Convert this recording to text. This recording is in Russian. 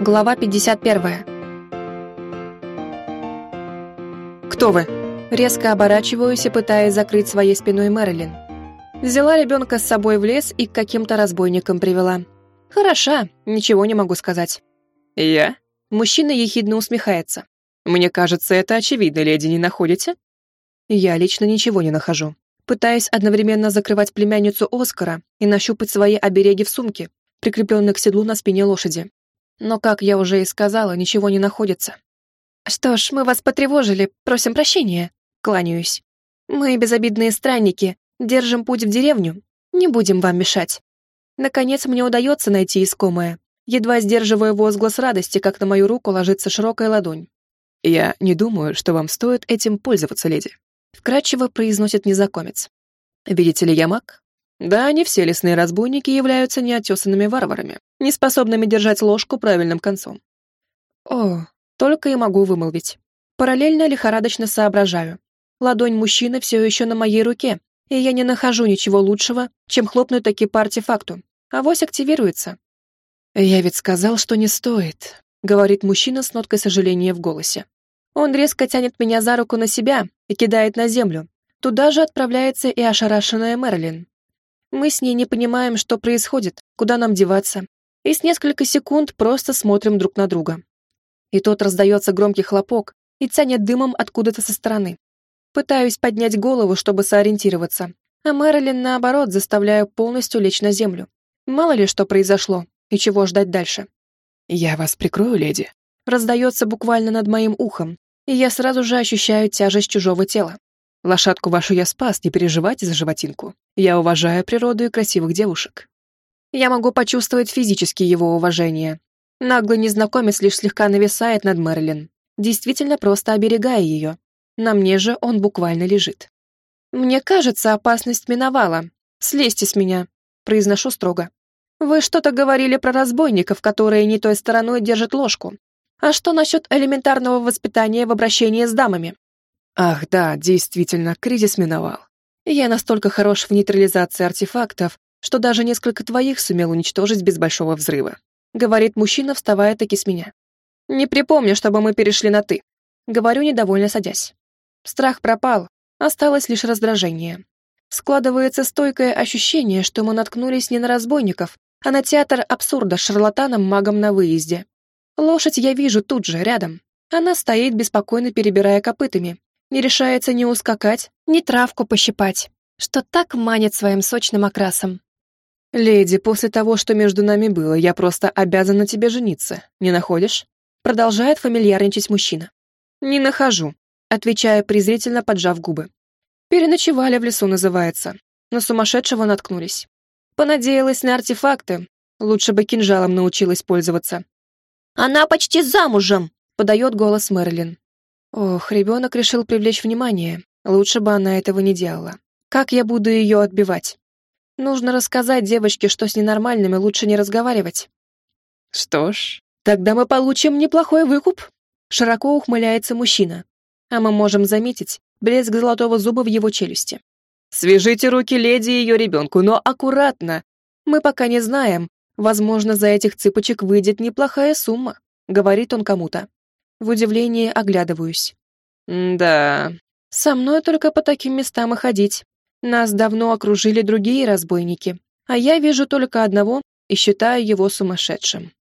Глава 51. «Кто вы?» Резко оборачиваюсь и пытаясь закрыть своей спиной Мэрилин. Взяла ребенка с собой в лес и к каким-то разбойникам привела. Хороша, ничего не могу сказать. «Я?» Мужчина ехидно усмехается. «Мне кажется, это очевидно, леди, не находите?» Я лично ничего не нахожу. Пытаясь одновременно закрывать племянницу Оскара и нащупать свои обереги в сумке, прикрепленной к седлу на спине лошади. Но, как я уже и сказала, ничего не находится. «Что ж, мы вас потревожили, просим прощения», — кланяюсь. «Мы безобидные странники, держим путь в деревню, не будем вам мешать». Наконец мне удается найти искомое, едва сдерживая возглас радости, как на мою руку ложится широкая ладонь. «Я не думаю, что вам стоит этим пользоваться, леди», — вкратчиво произносит незнакомец. «Видите ли, я маг? Да, не все лесные разбойники являются неотесанными варварами, неспособными держать ложку правильным концом. О, только и могу вымолвить. Параллельно лихорадочно соображаю. Ладонь мужчины все еще на моей руке, и я не нахожу ничего лучшего, чем хлопнуть таки по артефакту. Авось активируется. «Я ведь сказал, что не стоит», — говорит мужчина с ноткой сожаления в голосе. Он резко тянет меня за руку на себя и кидает на землю. Туда же отправляется и ошарашенная Мерлин. Мы с ней не понимаем, что происходит, куда нам деваться, и с несколько секунд просто смотрим друг на друга. И тот раздается громкий хлопок и тянет дымом откуда-то со стороны. Пытаюсь поднять голову, чтобы сориентироваться, а Мэрилин, наоборот, заставляю полностью лечь на землю. Мало ли что произошло и чего ждать дальше. «Я вас прикрою, леди», раздается буквально над моим ухом, и я сразу же ощущаю тяжесть чужого тела. Лошадку вашу я спас, не переживайте за животинку. Я уважаю природу и красивых девушек. Я могу почувствовать физически его уважение. Наглый незнакомец лишь слегка нависает над Мэрилин, действительно просто оберегая ее. На мне же он буквально лежит. «Мне кажется, опасность миновала. Слезьте с меня», — произношу строго. «Вы что-то говорили про разбойников, которые не той стороной держат ложку. А что насчет элементарного воспитания в обращении с дамами?» Ах, да, действительно, кризис миновал. Я настолько хорош в нейтрализации артефактов, что даже несколько твоих сумел уничтожить без большого взрыва. Говорит мужчина, вставая таки с меня. Не припомню, чтобы мы перешли на «ты». Говорю, недовольно садясь. Страх пропал, осталось лишь раздражение. Складывается стойкое ощущение, что мы наткнулись не на разбойников, а на театр абсурда с шарлатаном-магом на выезде. Лошадь я вижу тут же, рядом. Она стоит, беспокойно перебирая копытами, не решается ни ускакать, ни травку пощипать, что так манит своим сочным окрасом. «Леди, после того, что между нами было, я просто обязан на тебе жениться, не находишь?» Продолжает фамильярничать мужчина. «Не нахожу», отвечая презрительно, поджав губы. «Переночевали в лесу, называется. На сумасшедшего наткнулись. Понадеялась на артефакты. Лучше бы кинжалом научилась пользоваться». «Она почти замужем!» — подает голос Мерлин. Ох, ребенок решил привлечь внимание. Лучше бы она этого не делала. Как я буду ее отбивать? Нужно рассказать девочке, что с ненормальными лучше не разговаривать. Что ж, тогда мы получим неплохой выкуп. Широко ухмыляется мужчина. А мы можем заметить блеск золотого зуба в его челюсти. Свяжите руки леди и ее ребенку, но аккуратно. Мы пока не знаем. Возможно, за этих цыпочек выйдет неплохая сумма, говорит он кому-то. В удивлении оглядываюсь. «Да...» «Со мной только по таким местам и ходить. Нас давно окружили другие разбойники, а я вижу только одного и считаю его сумасшедшим».